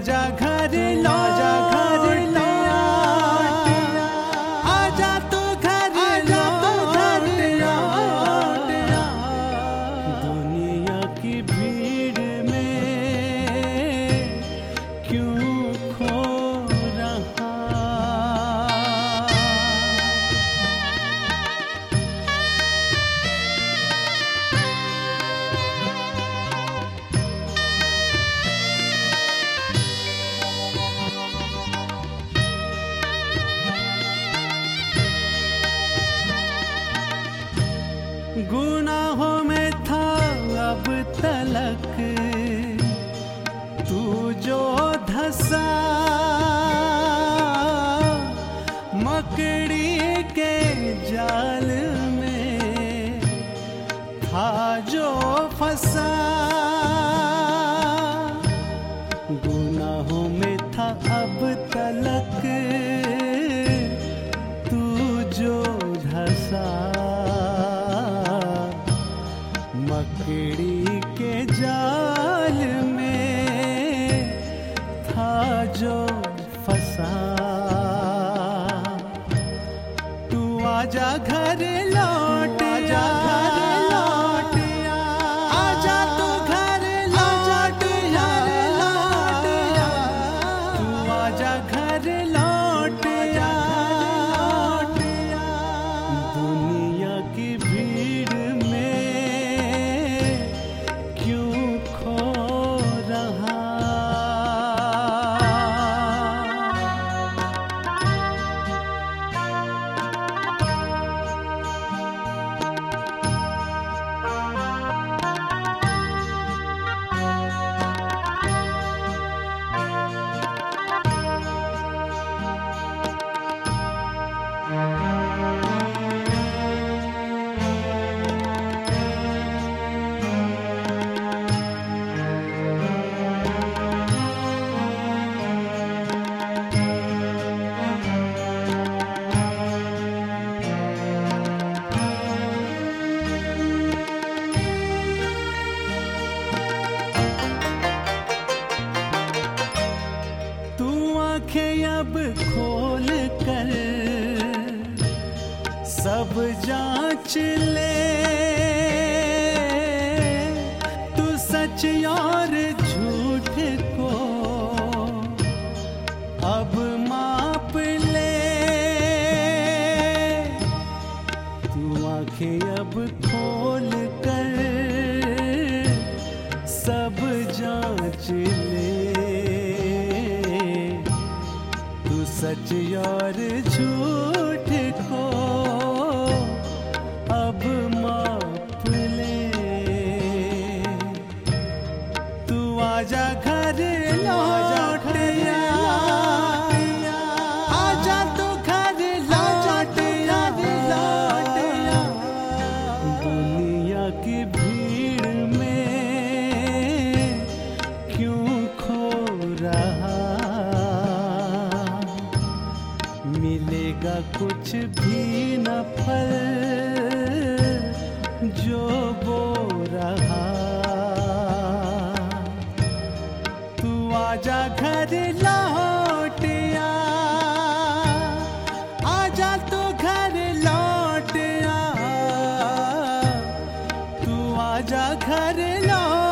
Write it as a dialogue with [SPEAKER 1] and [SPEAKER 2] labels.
[SPEAKER 1] माझ्या घर आकड़ी के जाल में था जो फसा। गुनाहों में था अब तलक। तू जो धसा। मकड़ी के जाल में था जो फसा। जा घर सब जाँच ले। तू सच और झूठ को अब माप ले। तू आँखें अब खोल कर सब जाँच ले। तू सच और झूठ को आजा घर लौट या। आजा तू घर लौट या। लौट या। दुनिया की भीड़ में क्यों खो रहा? मिलेगा कुछ भी न फल। जो बो रहा। तू आजा घर लौटिया आजा तू घर लौट तू आजा घर लौट